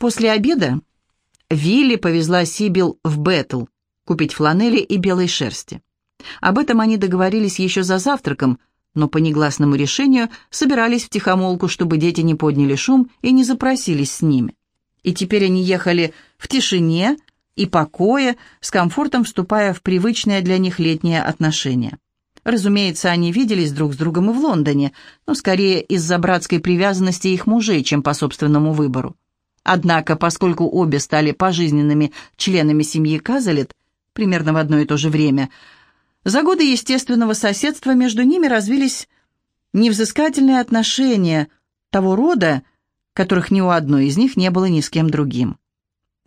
После обеда Вилли повезла Сибил в Бэтл купить фланели и белой шерсти. Об этом они договорились еще за завтраком, но по негласному решению собирались втихомолку, чтобы дети не подняли шум и не запросились с ними. И теперь они ехали в тишине и покое, с комфортом вступая в привычные для них летние отношения. Разумеется, они виделись друг с другом и в Лондоне, но скорее из-за братской привязанности их мужей, чем по собственному выбору. Однако, поскольку обе стали пожизненными членами семьи Казалет, примерно в одно и то же время, за годы естественного соседства между ними развились невзыскательные отношения того рода, которых ни у одной из них не было ни с кем другим.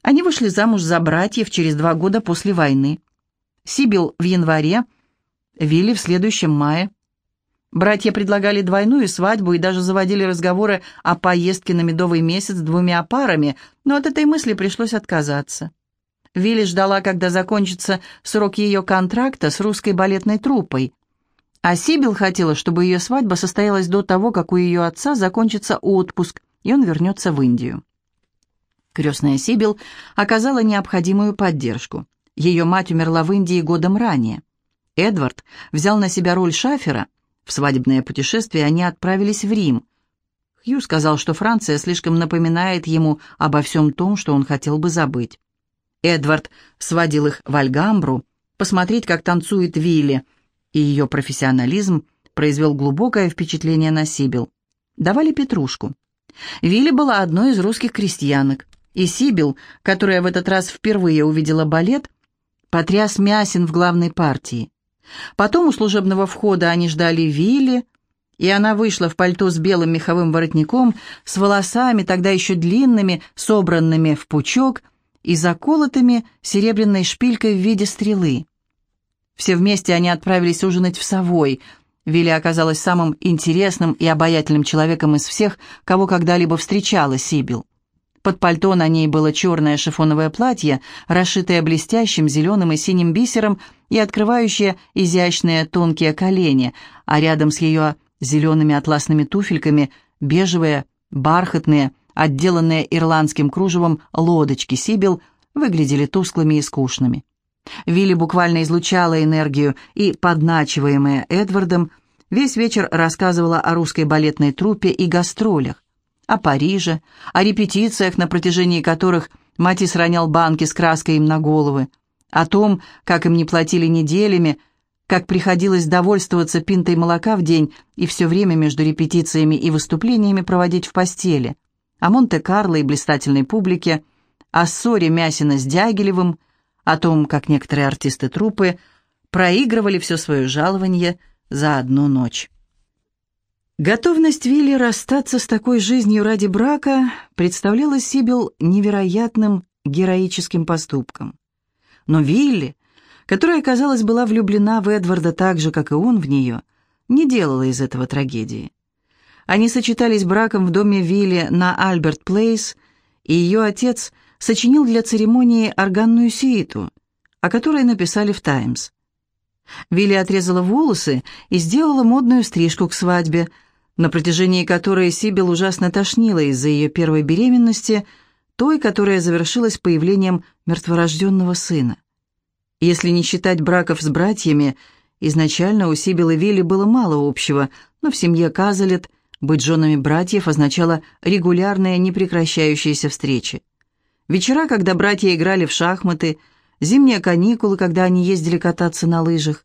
Они вышли замуж за братьев через два года после войны. Сибил в январе, Вилли в следующем мае. Братья предлагали двойную свадьбу и даже заводили разговоры о поездке на медовый месяц двумя парами, но от этой мысли пришлось отказаться. Вилли ждала, когда закончится срок ее контракта с русской балетной труппой. А Сибил хотела, чтобы ее свадьба состоялась до того, как у ее отца закончится отпуск, и он вернется в Индию. Крестная Сибил оказала необходимую поддержку. Ее мать умерла в Индии годом ранее. Эдвард взял на себя роль шафера. В свадебное путешествие они отправились в Рим. Хью сказал, что Франция слишком напоминает ему обо всем том, что он хотел бы забыть. Эдвард сводил их в Альгамбру, посмотреть, как танцует Вилли, и ее профессионализм произвел глубокое впечатление на Сибил. Давали петрушку. Вилли была одной из русских крестьянок, и Сибил, которая в этот раз впервые увидела балет, потряс Мясин в главной партии. Потом у служебного входа они ждали Вилли, и она вышла в пальто с белым меховым воротником, с волосами, тогда еще длинными, собранными в пучок, и заколотыми серебряной шпилькой в виде стрелы. Все вместе они отправились ужинать в Совой. Вилли оказалась самым интересным и обаятельным человеком из всех, кого когда-либо встречала Сибил. Под пальто на ней было черное шифоновое платье, расшитое блестящим зеленым и синим бисером и открывающее изящные тонкие колени, а рядом с ее зелеными атласными туфельками бежевые, бархатные, отделанные ирландским кружевом лодочки Сибил выглядели тусклыми и скучными. Вилли буквально излучала энергию и, подначиваемая Эдвардом, весь вечер рассказывала о русской балетной труппе и гастролях, о Париже, о репетициях, на протяжении которых Матис ронял банки с краской им на головы, о том, как им не платили неделями, как приходилось довольствоваться пинтой молока в день и все время между репетициями и выступлениями проводить в постели, о Монте-Карло и блистательной публике, о ссоре Мясина с Дягилевым, о том, как некоторые артисты труппы проигрывали все свое жалование за одну ночь. Готовность Вилли расстаться с такой жизнью ради брака представляла Сибил невероятным героическим поступком. Но Вилли, которая, казалось, была влюблена в Эдварда так же, как и он в нее, не делала из этого трагедии. Они сочетались браком в доме Вилли на Альберт-Плейс, и ее отец сочинил для церемонии органную сииту, о которой написали в «Таймс». Вилли отрезала волосы и сделала модную стрижку к свадьбе, на протяжении которой Сибил ужасно тошнила из-за ее первой беременности, той, которая завершилась появлением мертворожденного сына. Если не считать браков с братьями, изначально у Сибил и Вилли было мало общего, но в семье Казалет – быть женами братьев означало регулярные, непрекращающиеся встречи. Вечера, когда братья играли в шахматы, зимние каникулы, когда они ездили кататься на лыжах.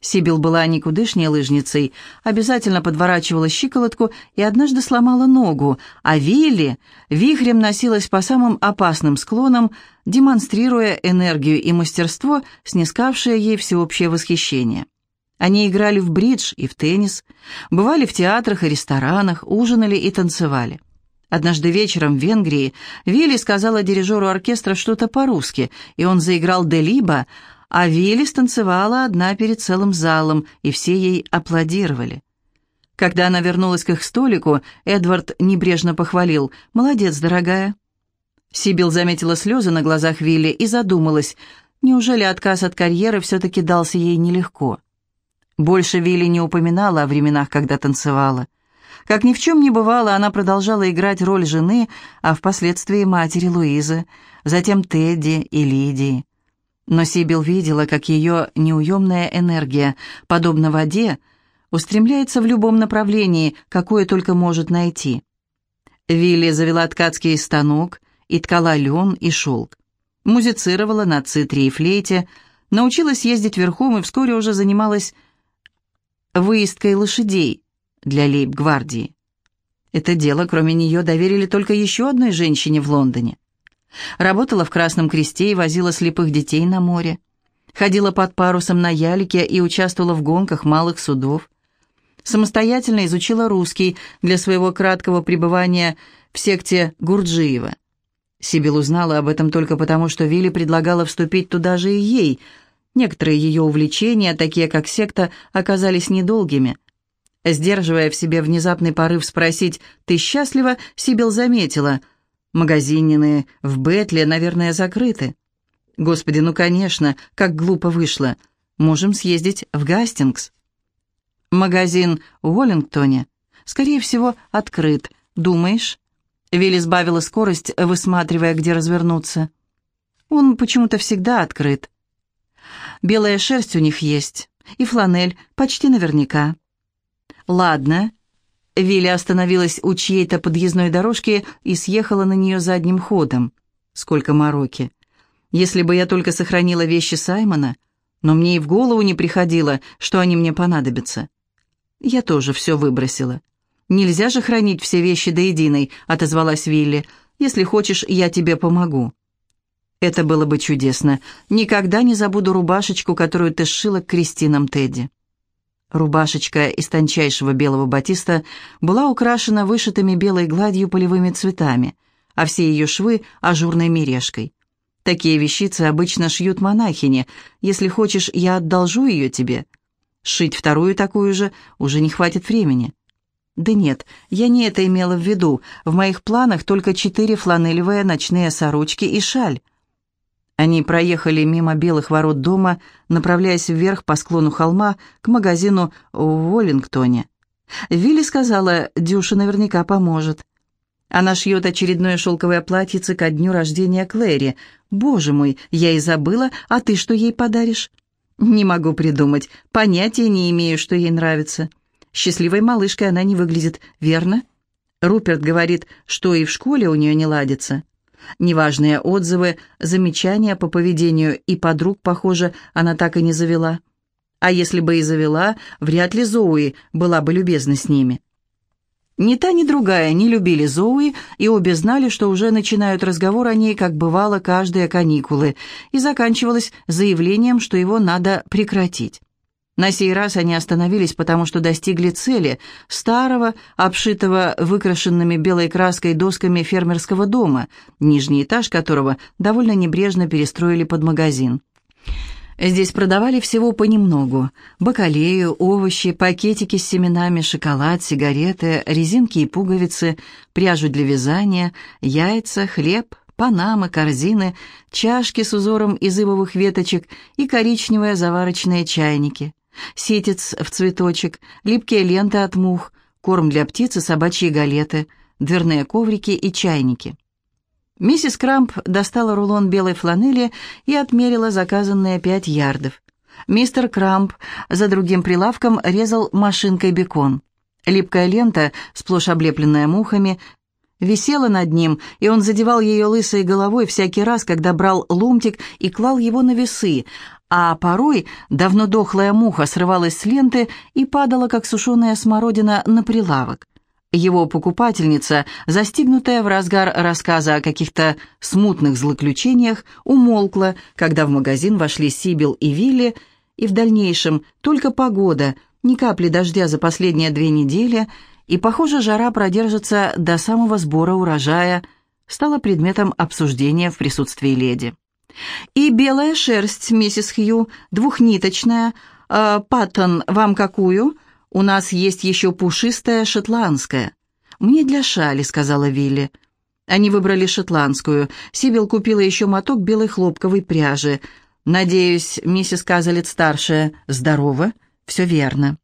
Сибил была никудышней лыжницей, обязательно подворачивала щиколотку и однажды сломала ногу, а Вилли вихрем носилась по самым опасным склонам, демонстрируя энергию и мастерство, снискавшее ей всеобщее восхищение. Они играли в бридж и в теннис, бывали в театрах и ресторанах, ужинали и танцевали. Однажды вечером в Венгрии Вилли сказала дирижеру оркестра что-то по-русски, и он заиграл «Делиба», а Вилли станцевала одна перед целым залом, и все ей аплодировали. Когда она вернулась к их столику, Эдвард небрежно похвалил «Молодец, дорогая». Сибил заметила слезы на глазах Вилли и задумалась, неужели отказ от карьеры все-таки дался ей нелегко. Больше Вилли не упоминала о временах, когда танцевала. Как ни в чем не бывало, она продолжала играть роль жены, а впоследствии матери Луизы, затем Тедди и Лидии. Но Сибил видела, как ее неуемная энергия, подобно воде, устремляется в любом направлении, какое только может найти. Вилли завела ткацкий станок и ткала лен и шелк. Музицировала на цитре и флейте, научилась ездить верхом и вскоре уже занималась выездкой лошадей для лейб-гвардии. Это дело, кроме нее, доверили только еще одной женщине в Лондоне. Работала в Красном Кресте и возила слепых детей на море. Ходила под парусом на ялике и участвовала в гонках малых судов. Самостоятельно изучила русский для своего краткого пребывания в секте Гурджиева. Сибил узнала об этом только потому, что Вилли предлагала вступить туда же и ей. Некоторые ее увлечения, такие как секта, оказались недолгими. Сдерживая в себе внезапный порыв спросить «Ты счастлива?», Сибил заметила – Магазинины в Бетле, наверное, закрыты. Господи, ну, конечно, как глупо вышло. Можем съездить в Гастингс. Магазин в Уоллингтоне, скорее всего, открыт. Думаешь? Вилли сбавила скорость, высматривая, где развернуться. Он почему-то всегда открыт. Белая шерсть у них есть, и фланель, почти наверняка. Ладно, Вилли остановилась у чьей-то подъездной дорожки и съехала на нее задним ходом. Сколько мороки. Если бы я только сохранила вещи Саймона, но мне и в голову не приходило, что они мне понадобятся. Я тоже все выбросила. «Нельзя же хранить все вещи до единой», — отозвалась Вилли. «Если хочешь, я тебе помогу». Это было бы чудесно. Никогда не забуду рубашечку, которую ты сшила к Кристинам Тедди. Рубашечка из тончайшего белого батиста была украшена вышитыми белой гладью полевыми цветами, а все ее швы — ажурной мережкой. Такие вещицы обычно шьют монахини. Если хочешь, я одолжу ее тебе. Шить вторую такую же уже не хватит времени. Да нет, я не это имела в виду. В моих планах только четыре фланелевые ночные сорочки и шаль. Они проехали мимо белых ворот дома, направляясь вверх по склону холма к магазину в Уоллингтоне. Вилли сказала, Дюша наверняка поможет. Она шьет очередное шелковое платьице ко дню рождения Клэри. Боже мой, я и забыла, а ты что ей подаришь? Не могу придумать, понятия не имею, что ей нравится. Счастливой малышкой она не выглядит, верно? Руперт говорит, что и в школе у нее не ладится. Неважные отзывы, замечания по поведению и подруг, похоже, она так и не завела. А если бы и завела, вряд ли Зоуи была бы любезна с ними. Ни та, ни другая не любили Зоуи, и обе знали, что уже начинают разговор о ней, как бывало, каждые каникулы, и заканчивалось заявлением, что его надо прекратить. На сей раз они остановились, потому что достигли цели – старого, обшитого выкрашенными белой краской досками фермерского дома, нижний этаж которого довольно небрежно перестроили под магазин. Здесь продавали всего понемногу – бакалею, овощи, пакетики с семенами, шоколад, сигареты, резинки и пуговицы, пряжу для вязания, яйца, хлеб – панамы, корзины, чашки с узором из ивовых веточек и коричневые заварочные чайники ситец в цветочек, липкие ленты от мух, корм для птиц и собачьи галеты, дверные коврики и чайники. Миссис Крамп достала рулон белой фланели и отмерила заказанные пять ярдов. Мистер Крамп за другим прилавком резал машинкой бекон. Липкая лента, сплошь облепленная мухами, висела над ним, и он задевал ее лысой головой всякий раз, когда брал ломтик и клал его на весы, а порой давно дохлая муха срывалась с ленты и падала, как сушеная смородина, на прилавок. Его покупательница, застигнутая в разгар рассказа о каких-то смутных злоключениях, умолкла, когда в магазин вошли Сибил и Вилли, и в дальнейшем только погода, ни капли дождя за последние две недели, и, похоже, жара продержится до самого сбора урожая, стала предметом обсуждения в присутствии леди. И белая шерсть, миссис Хью, двухниточная. Э, Паттон, вам какую? У нас есть еще пушистая шотландская. Мне для шали, сказала Вилли. Они выбрали шотландскую. Сибил купила еще моток белой хлопковой пряжи. Надеюсь, миссис Казалет старшая здорова? Все верно.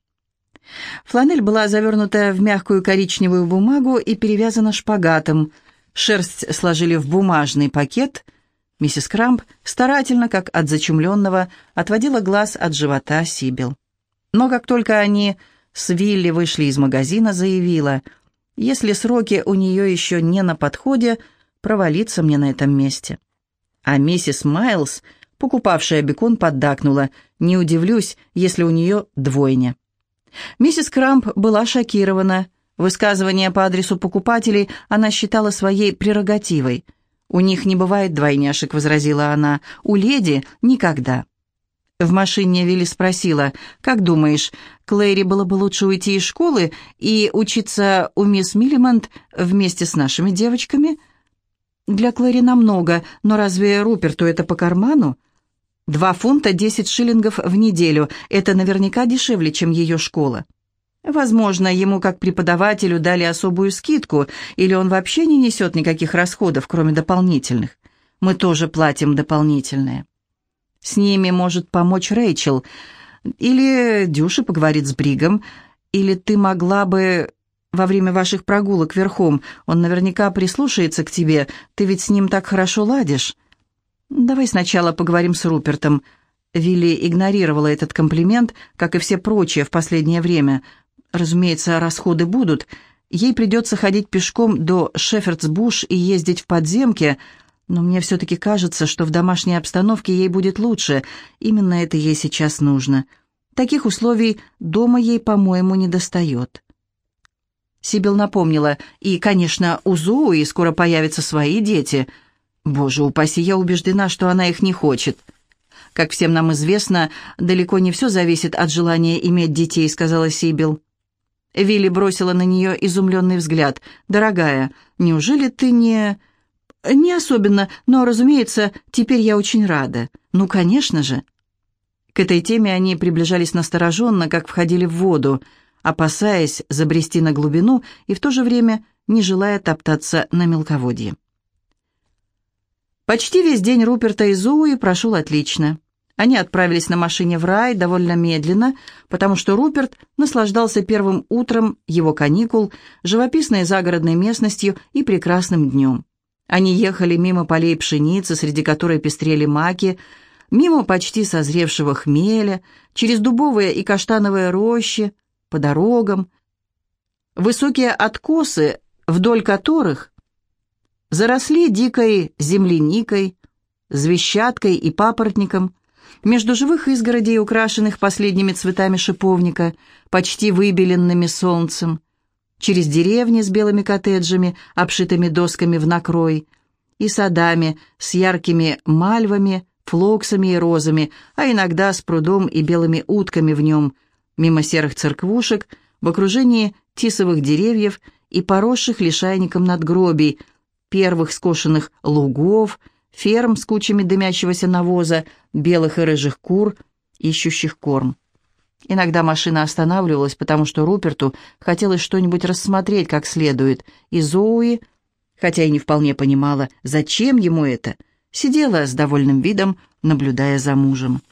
Фланель была завернута в мягкую коричневую бумагу и перевязана шпагатом. Шерсть сложили в бумажный пакет. Миссис Крамп старательно, как от зачумленного, отводила глаз от живота Сибил. Но как только они с Вилли вышли из магазина, заявила, «Если сроки у нее еще не на подходе, провалиться мне на этом месте». А миссис Майлз, покупавшая бекон, поддакнула, «Не удивлюсь, если у нее двойня». Миссис Крамп была шокирована. Высказывание по адресу покупателей она считала своей прерогативой. «У них не бывает двойняшек», — возразила она. «У леди никогда». В машине Вилли спросила, «Как думаешь, Клэри было бы лучше уйти из школы и учиться у мисс Миллимонт вместе с нашими девочками?» «Для Клэри намного, но разве Руперту это по карману?» Два фунта десять шиллингов в неделю. Это наверняка дешевле, чем ее школа. Возможно, ему как преподавателю дали особую скидку, или он вообще не несет никаких расходов, кроме дополнительных. Мы тоже платим дополнительные. С ними может помочь Рэйчел. Или Дюша поговорит с Бригом. Или ты могла бы во время ваших прогулок верхом. Он наверняка прислушается к тебе. Ты ведь с ним так хорошо ладишь. «Давай сначала поговорим с Рупертом». Вилли игнорировала этот комплимент, как и все прочие в последнее время. Разумеется, расходы будут. Ей придется ходить пешком до Шефердсбуш и ездить в подземке, но мне все-таки кажется, что в домашней обстановке ей будет лучше. Именно это ей сейчас нужно. Таких условий дома ей, по-моему, не достает. Сибил напомнила, и, конечно, у Зоуи скоро появятся свои дети — Боже упаси, я убеждена, что она их не хочет. Как всем нам известно, далеко не все зависит от желания иметь детей, сказала Сибил. Вилли бросила на нее изумленный взгляд. «Дорогая, неужели ты не...» «Не особенно, но, разумеется, теперь я очень рада. Ну, конечно же». К этой теме они приближались настороженно, как входили в воду, опасаясь забрести на глубину и в то же время не желая топтаться на мелководье. Почти весь день Руперта и Зоуи прошел отлично. Они отправились на машине в рай довольно медленно, потому что Руперт наслаждался первым утром его каникул, живописной загородной местностью и прекрасным днем. Они ехали мимо полей пшеницы, среди которой пестрели маки, мимо почти созревшего хмеля, через дубовые и каштановые рощи, по дорогам. Высокие откосы, вдоль которых заросли дикой земляникой, звещаткой и папоротником, между живых изгородей, украшенных последними цветами шиповника, почти выбеленными солнцем, через деревни с белыми коттеджами, обшитыми досками в накрой, и садами с яркими мальвами, флоксами и розами, а иногда с прудом и белыми утками в нем, мимо серых церквушек, в окружении тисовых деревьев и поросших лишайником надгробий – первых скошенных лугов, ферм с кучами дымящегося навоза, белых и рыжих кур, ищущих корм. Иногда машина останавливалась, потому что Руперту хотелось что-нибудь рассмотреть как следует, и Зоуи, хотя и не вполне понимала, зачем ему это, сидела с довольным видом, наблюдая за мужем.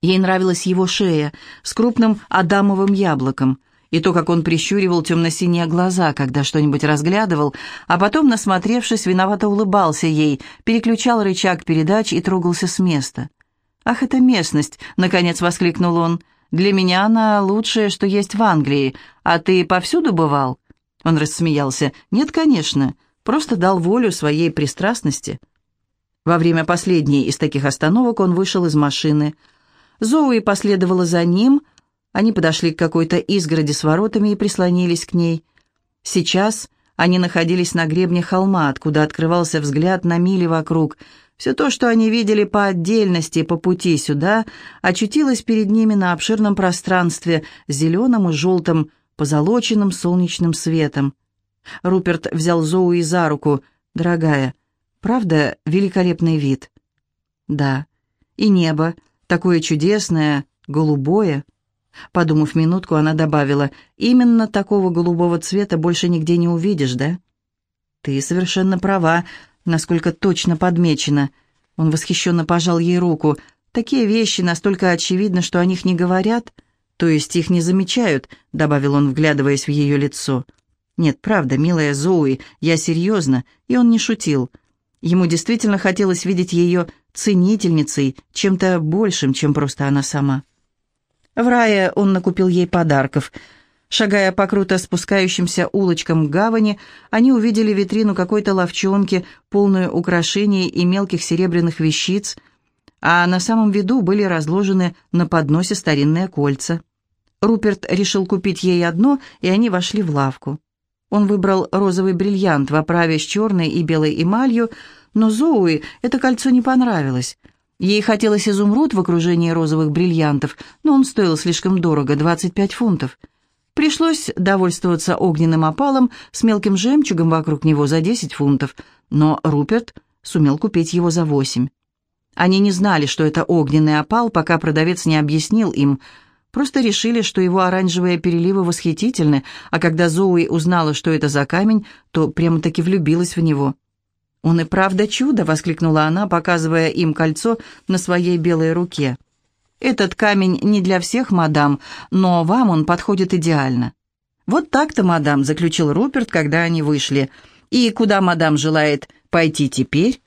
Ей нравилась его шея с крупным адамовым яблоком, и то, как он прищуривал темно-синие глаза, когда что-нибудь разглядывал, а потом, насмотревшись, виновато улыбался ей, переключал рычаг передач и трогался с места. «Ах, эта местность!» — наконец воскликнул он. «Для меня она лучшее, что есть в Англии. А ты повсюду бывал?» Он рассмеялся. «Нет, конечно. Просто дал волю своей пристрастности». Во время последней из таких остановок он вышел из машины. Зоуи последовала за ним — они подошли к какой-то изгороди с воротами и прислонились к ней. Сейчас они находились на гребне холма, откуда открывался взгляд на мили вокруг. Все то, что они видели по отдельности по пути сюда, очутилось перед ними на обширном пространстве, зеленым и желтым, позолоченным солнечным светом. Руперт взял Зоуи за руку. «Дорогая, правда, великолепный вид?» «Да. И небо, такое чудесное, голубое». Подумав минутку, она добавила, «Именно такого голубого цвета больше нигде не увидишь, да?» «Ты совершенно права, насколько точно подмечено». Он восхищенно пожал ей руку. «Такие вещи настолько очевидны, что о них не говорят». «То есть их не замечают», — добавил он, вглядываясь в ее лицо. «Нет, правда, милая Зоуи, я серьезно», и он не шутил. Ему действительно хотелось видеть ее ценительницей, чем-то большим, чем просто она сама. В рае он накупил ей подарков. Шагая по круто спускающимся улочкам гавани, они увидели витрину какой-то ловчонки, полную украшений и мелких серебряных вещиц, а на самом виду были разложены на подносе старинные кольца. Руперт решил купить ей одно, и они вошли в лавку. Он выбрал розовый бриллиант в оправе с черной и белой эмалью, но Зоуи это кольцо не понравилось. Ей хотелось изумруд в окружении розовых бриллиантов, но он стоил слишком дорого, 25 фунтов. Пришлось довольствоваться огненным опалом с мелким жемчугом вокруг него за 10 фунтов, но Руперт сумел купить его за 8. Они не знали, что это огненный опал, пока продавец не объяснил им – Просто решили, что его оранжевые переливы восхитительны, а когда Зоуи узнала, что это за камень, то прямо-таки влюбилась в него. «Он и правда чудо!» — воскликнула она, показывая им кольцо на своей белой руке. «Этот камень не для всех, мадам, но вам он подходит идеально». «Вот так-то, мадам», — заключил Руперт, когда они вышли. «И куда мадам желает пойти теперь?»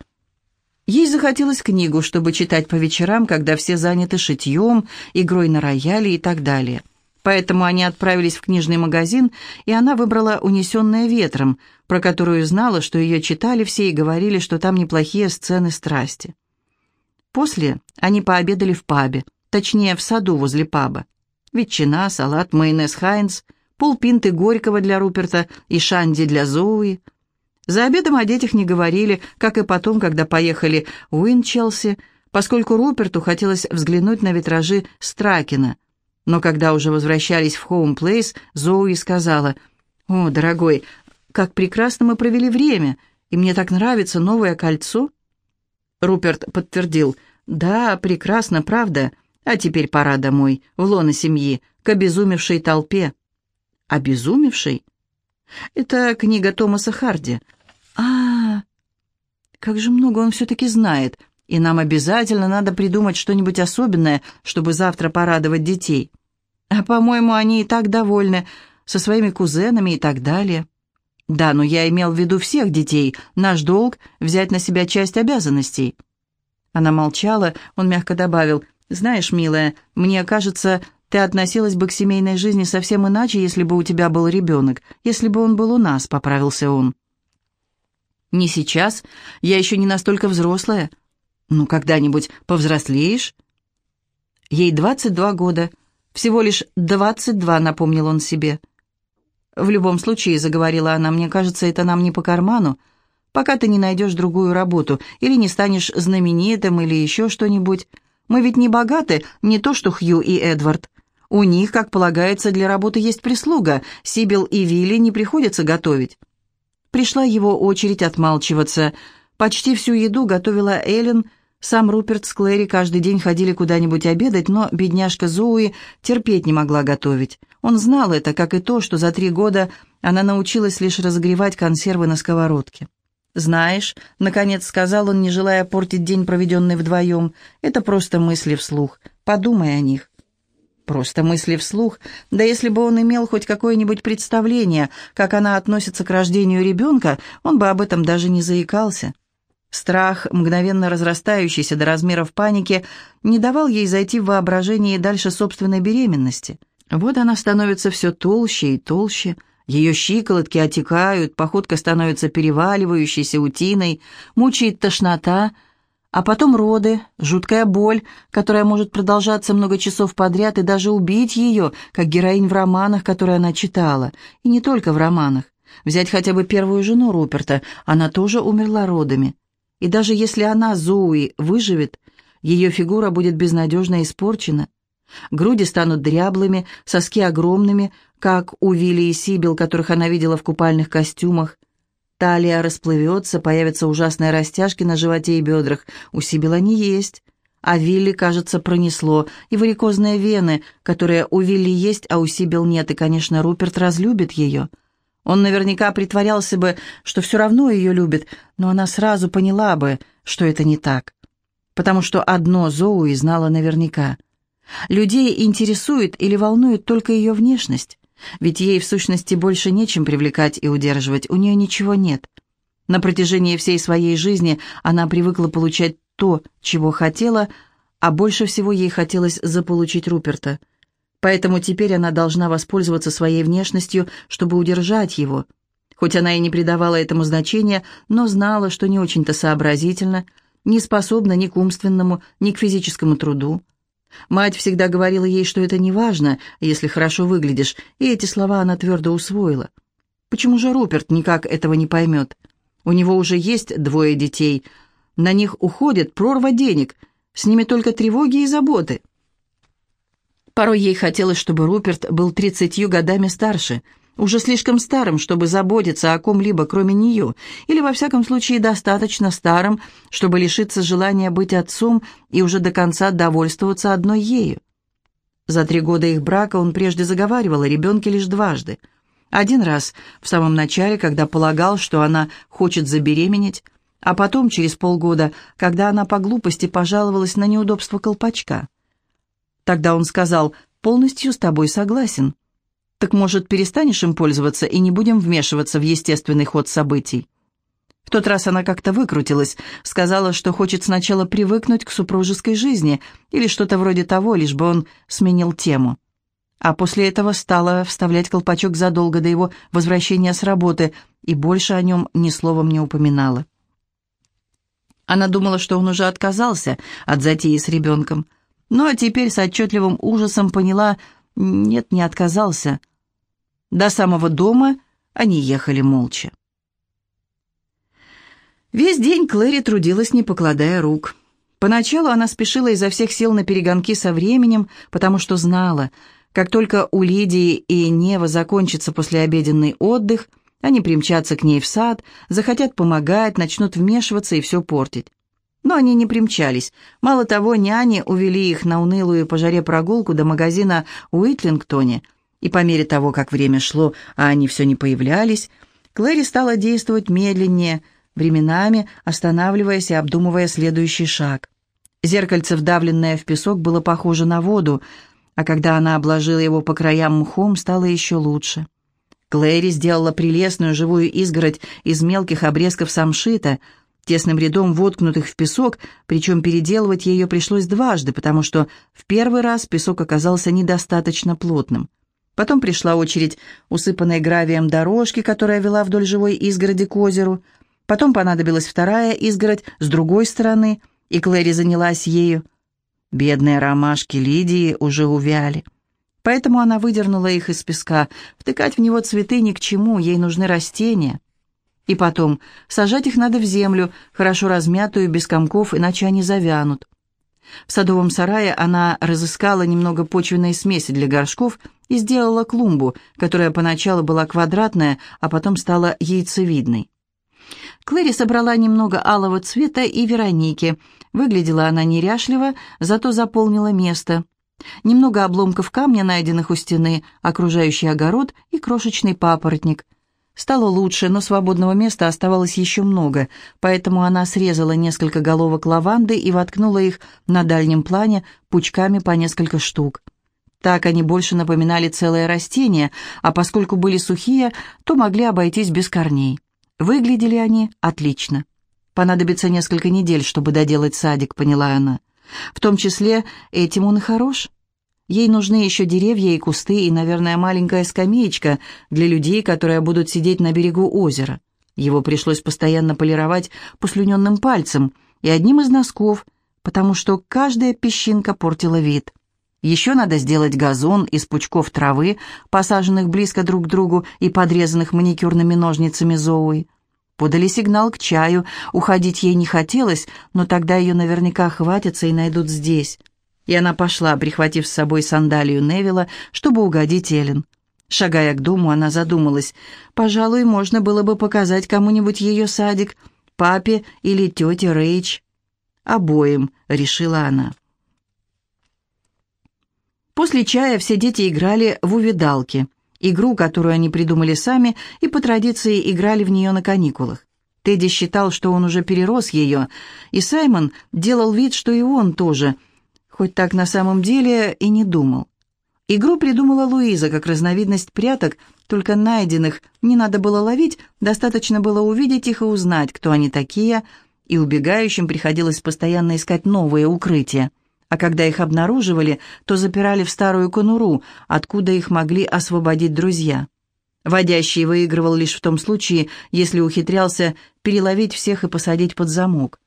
Ей захотелось книгу, чтобы читать по вечерам, когда все заняты шитьем, игрой на рояле и так далее. Поэтому они отправились в книжный магазин, и она выбрала «Унесенная ветром», про которую знала, что ее читали все и говорили, что там неплохие сцены страсти. После они пообедали в пабе, точнее, в саду возле паба. Ветчина, салат, майонез Heinz, полпинты горького для Руперта и шанди для Зоуи – за обедом о детях не говорили, как и потом, когда поехали в Уинчелси, поскольку Руперту хотелось взглянуть на витражи Стракина. Но когда уже возвращались в Хоум-Плейс, Зоуи сказала, «О, дорогой, как прекрасно мы провели время, и мне так нравится новое кольцо». Руперт подтвердил, «Да, прекрасно, правда. А теперь пора домой, в лоно семьи, к обезумевшей толпе». «Обезумевшей?» Это книга Томаса Харди. А, -а, а Как же много он все-таки знает, и нам обязательно надо придумать что-нибудь особенное, чтобы завтра порадовать детей. А, по-моему, они и так довольны, со своими кузенами и так далее. Да, но я имел в виду всех детей. Наш долг — взять на себя часть обязанностей. Она молчала, он мягко добавил, «Знаешь, милая, мне кажется, ты относилась бы к семейной жизни совсем иначе, если бы у тебя был ребенок, если бы он был у нас», — поправился он. «Не сейчас. Я еще не настолько взрослая. Ну, когда-нибудь повзрослеешь?» Ей 22 года. Всего лишь 22, напомнил он себе. «В любом случае», — заговорила она, — «мне кажется, это нам не по карману, пока ты не найдешь другую работу или не станешь знаменитым или еще что-нибудь. Мы ведь не богаты, не то что Хью и Эдвард. У них, как полагается, для работы есть прислуга. Сибил и Вилли не приходится готовить. Пришла его очередь отмалчиваться. Почти всю еду готовила Эллен. Сам Руперт с Клэри каждый день ходили куда-нибудь обедать, но бедняжка Зоуи терпеть не могла готовить. Он знал это, как и то, что за три года она научилась лишь разогревать консервы на сковородке. «Знаешь», — наконец сказал он, не желая портить день, проведенный вдвоем, — «это просто мысли вслух. Подумай о них». Просто мысли вслух. Да если бы он имел хоть какое-нибудь представление, как она относится к рождению ребенка, он бы об этом даже не заикался. Страх, мгновенно разрастающийся до размеров паники, не давал ей зайти в воображение дальше собственной беременности. Вот она становится все толще и толще, ее щиколотки отекают, походка становится переваливающейся утиной, мучает тошнота — а потом роды, жуткая боль, которая может продолжаться много часов подряд и даже убить ее, как героинь в романах, которые она читала. И не только в романах. Взять хотя бы первую жену Руперта, она тоже умерла родами. И даже если она, Зоуи, выживет, ее фигура будет безнадежно испорчена. Груди станут дряблыми, соски огромными, как у Вилли и Сибил, которых она видела в купальных костюмах. Талия расплывется, появятся ужасные растяжки на животе и бедрах. У Сибила не есть. А Вилли, кажется, пронесло. И варикозные вены, которые у Вилли есть, а у Сибил нет. И, конечно, Руперт разлюбит ее. Он наверняка притворялся бы, что все равно ее любит, но она сразу поняла бы, что это не так. Потому что одно Зоуи знала наверняка. Людей интересует или волнует только ее внешность, ведь ей в сущности больше нечем привлекать и удерживать, у нее ничего нет. На протяжении всей своей жизни она привыкла получать то, чего хотела, а больше всего ей хотелось заполучить Руперта. Поэтому теперь она должна воспользоваться своей внешностью, чтобы удержать его. Хоть она и не придавала этому значения, но знала, что не очень-то сообразительно, не способна ни к умственному, ни к физическому труду. Мать всегда говорила ей, что это не важно, если хорошо выглядишь, и эти слова она твердо усвоила. Почему же Руперт никак этого не поймет? У него уже есть двое детей. На них уходит прорва денег, с ними только тревоги и заботы. Порой ей хотелось, чтобы Руперт был тридцатью годами старше – уже слишком старым, чтобы заботиться о ком-либо, кроме нее, или, во всяком случае, достаточно старым, чтобы лишиться желания быть отцом и уже до конца довольствоваться одной ею. За три года их брака он прежде заговаривал о ребенке лишь дважды. Один раз в самом начале, когда полагал, что она хочет забеременеть, а потом, через полгода, когда она по глупости пожаловалась на неудобство колпачка. Тогда он сказал «полностью с тобой согласен», так, может, перестанешь им пользоваться и не будем вмешиваться в естественный ход событий? В тот раз она как-то выкрутилась, сказала, что хочет сначала привыкнуть к супружеской жизни или что-то вроде того, лишь бы он сменил тему. А после этого стала вставлять колпачок задолго до его возвращения с работы и больше о нем ни словом не упоминала. Она думала, что он уже отказался от затеи с ребенком, но теперь с отчетливым ужасом поняла, нет, не отказался – до самого дома они ехали молча. Весь день Клэри трудилась, не покладая рук. Поначалу она спешила изо всех сил на перегонки со временем, потому что знала, как только у Лидии и Нева закончится послеобеденный отдых, они примчатся к ней в сад, захотят помогать, начнут вмешиваться и все портить. Но они не примчались. Мало того, няни увели их на унылую по жаре прогулку до магазина Уитлингтоне – и по мере того, как время шло, а они все не появлялись, Клэри стала действовать медленнее, временами останавливаясь и обдумывая следующий шаг. Зеркальце, вдавленное в песок, было похоже на воду, а когда она обложила его по краям мхом, стало еще лучше. Клэри сделала прелестную живую изгородь из мелких обрезков самшита, тесным рядом воткнутых в песок, причем переделывать ее пришлось дважды, потому что в первый раз песок оказался недостаточно плотным. Потом пришла очередь усыпанной гравием дорожки, которая вела вдоль живой изгороди к озеру. Потом понадобилась вторая изгородь с другой стороны, и Клэри занялась ею. Бедные ромашки Лидии уже увяли. Поэтому она выдернула их из песка. Втыкать в него цветы ни к чему, ей нужны растения. И потом, сажать их надо в землю, хорошо размятую, без комков, иначе они завянут. В садовом сарае она разыскала немного почвенной смеси для горшков и сделала клумбу, которая поначалу была квадратная, а потом стала яйцевидной. Клэри собрала немного алого цвета и вероники. Выглядела она неряшливо, зато заполнила место. Немного обломков камня, найденных у стены, окружающий огород и крошечный папоротник. Стало лучше, но свободного места оставалось еще много, поэтому она срезала несколько головок лаванды и воткнула их на дальнем плане пучками по несколько штук. Так они больше напоминали целое растение, а поскольку были сухие, то могли обойтись без корней. Выглядели они отлично. Понадобится несколько недель, чтобы доделать садик, поняла она. В том числе этим он и хорош. Ей нужны еще деревья и кусты, и, наверное, маленькая скамеечка для людей, которые будут сидеть на берегу озера. Его пришлось постоянно полировать послюненным пальцем и одним из носков, потому что каждая песчинка портила вид. Еще надо сделать газон из пучков травы, посаженных близко друг к другу и подрезанных маникюрными ножницами Зоуи. Подали сигнал к чаю, уходить ей не хотелось, но тогда ее наверняка хватятся и найдут здесь. И она пошла, прихватив с собой сандалию Невилла, чтобы угодить Эллен. Шагая к дому, она задумалась. Пожалуй, можно было бы показать кому-нибудь ее садик, папе или тете Рейч. Обоим, решила она. После чая все дети играли в увидалки, игру, которую они придумали сами и по традиции играли в нее на каникулах. Тедди считал, что он уже перерос ее, и Саймон делал вид, что и он тоже – хоть так на самом деле и не думал. Игру придумала Луиза как разновидность пряток, только найденных не надо было ловить, достаточно было увидеть их и узнать, кто они такие, и убегающим приходилось постоянно искать новые укрытия. А когда их обнаруживали, то запирали в старую конуру, откуда их могли освободить друзья. Водящий выигрывал лишь в том случае, если ухитрялся переловить всех и посадить под замок.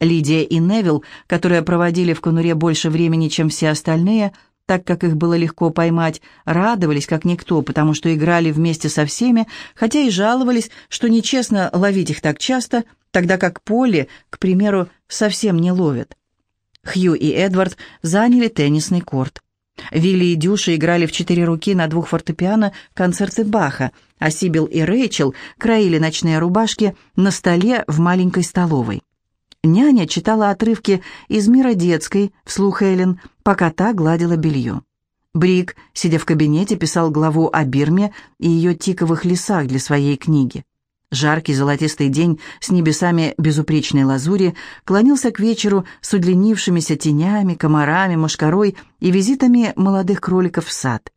Лидия и Невил, которые проводили в конуре больше времени, чем все остальные – так как их было легко поймать, радовались как никто, потому что играли вместе со всеми, хотя и жаловались, что нечестно ловить их так часто, тогда как Полли, к примеру, совсем не ловят. Хью и Эдвард заняли теннисный корт. Вилли и Дюша играли в четыре руки на двух фортепиано концерты Баха, а Сибил и Рэйчел краили ночные рубашки на столе в маленькой столовой. Няня читала отрывки из «Мира детской» вслух Эллен, пока та гладила белье. Бриг, сидя в кабинете, писал главу о Бирме и ее тиковых лесах для своей книги. Жаркий золотистый день с небесами безупречной лазури клонился к вечеру с удлинившимися тенями, комарами, мошкарой и визитами молодых кроликов в сад.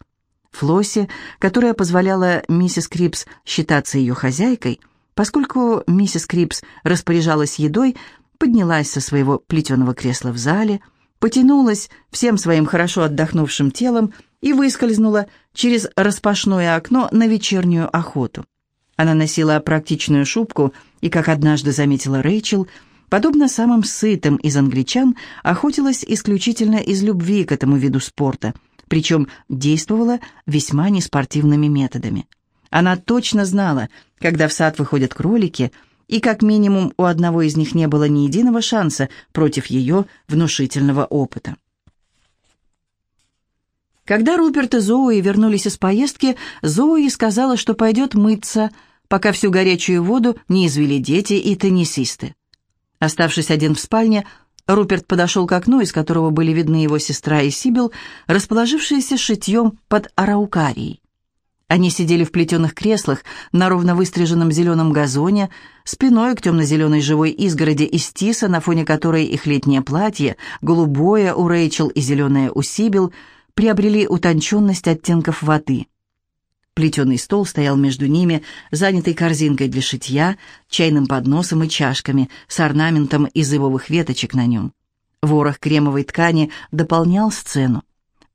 Флосси, которая позволяла миссис Крипс считаться ее хозяйкой, поскольку миссис Крипс распоряжалась едой, поднялась со своего плетеного кресла в зале, потянулась всем своим хорошо отдохнувшим телом и выскользнула через распашное окно на вечернюю охоту. Она носила практичную шубку и, как однажды заметила Рэйчел, подобно самым сытым из англичан, охотилась исключительно из любви к этому виду спорта, причем действовала весьма неспортивными методами. Она точно знала, когда в сад выходят кролики – и как минимум у одного из них не было ни единого шанса против ее внушительного опыта. Когда Руперт и Зоуи вернулись из поездки, Зоуи сказала, что пойдет мыться, пока всю горячую воду не извели дети и теннисисты. Оставшись один в спальне, Руперт подошел к окну, из которого были видны его сестра и Сибил, расположившиеся шитьем под араукарией. Они сидели в плетеных креслах на ровно выстриженном зеленом газоне, спиной к темно-зеленой живой изгороди из тиса, на фоне которой их летнее платье, голубое у Рэйчел и зеленое у Сибил, приобрели утонченность оттенков воды. Плетеный стол стоял между ними, занятый корзинкой для шитья, чайным подносом и чашками с орнаментом из ивовых веточек на нем. Ворох кремовой ткани дополнял сцену.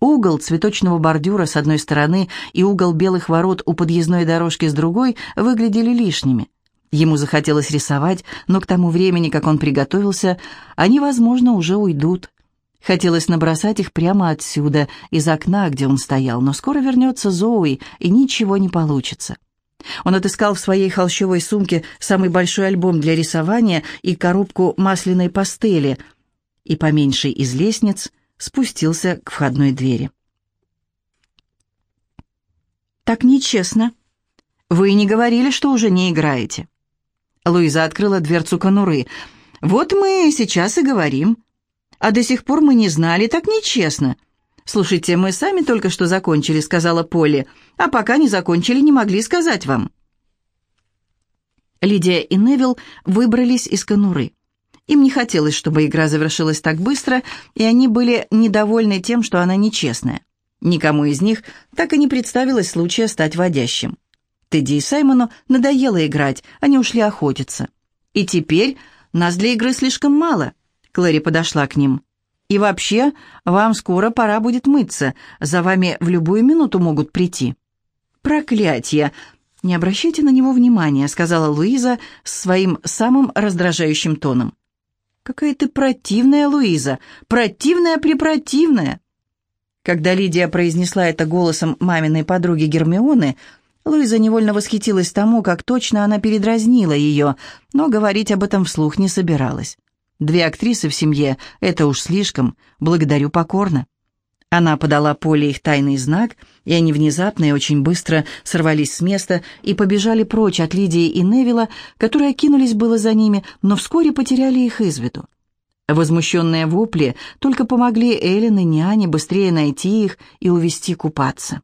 Угол цветочного бордюра с одной стороны и угол белых ворот у подъездной дорожки с другой выглядели лишними. Ему захотелось рисовать, но к тому времени, как он приготовился, они, возможно, уже уйдут. Хотелось набросать их прямо отсюда, из окна, где он стоял, но скоро вернется Зоуи, и ничего не получится. Он отыскал в своей холщовой сумке самый большой альбом для рисования и коробку масляной пастели, и поменьшей из лестниц спустился к входной двери. «Так нечестно. Вы не говорили, что уже не играете?» Луиза открыла дверцу конуры. «Вот мы сейчас и говорим. А до сих пор мы не знали, так нечестно. Слушайте, мы сами только что закончили», — сказала Полли, «а пока не закончили, не могли сказать вам». Лидия и Невил выбрались из конуры. Им не хотелось, чтобы игра завершилась так быстро, и они были недовольны тем, что она нечестная. Никому из них так и не представилось случая стать водящим. Тедди и Саймону надоело играть, они ушли охотиться. «И теперь нас для игры слишком мало», — Клэри подошла к ним. «И вообще, вам скоро пора будет мыться, за вами в любую минуту могут прийти». «Проклятье!» «Не обращайте на него внимания», — сказала Луиза своим самым раздражающим тоном. «Какая ты противная, Луиза! Противная-препротивная!» Когда Лидия произнесла это голосом маминой подруги Гермионы, Луиза невольно восхитилась тому, как точно она передразнила ее, но говорить об этом вслух не собиралась. Две актрисы в семье — это уж слишком, благодарю покорно. Она подала Поле их тайный знак, и они внезапно и очень быстро сорвались с места и побежали прочь от Лидии и Невилла, которые кинулись было за ними, но вскоре потеряли их из виду. Возмущенные вопли только помогли Эллен и няне быстрее найти их и увести купаться.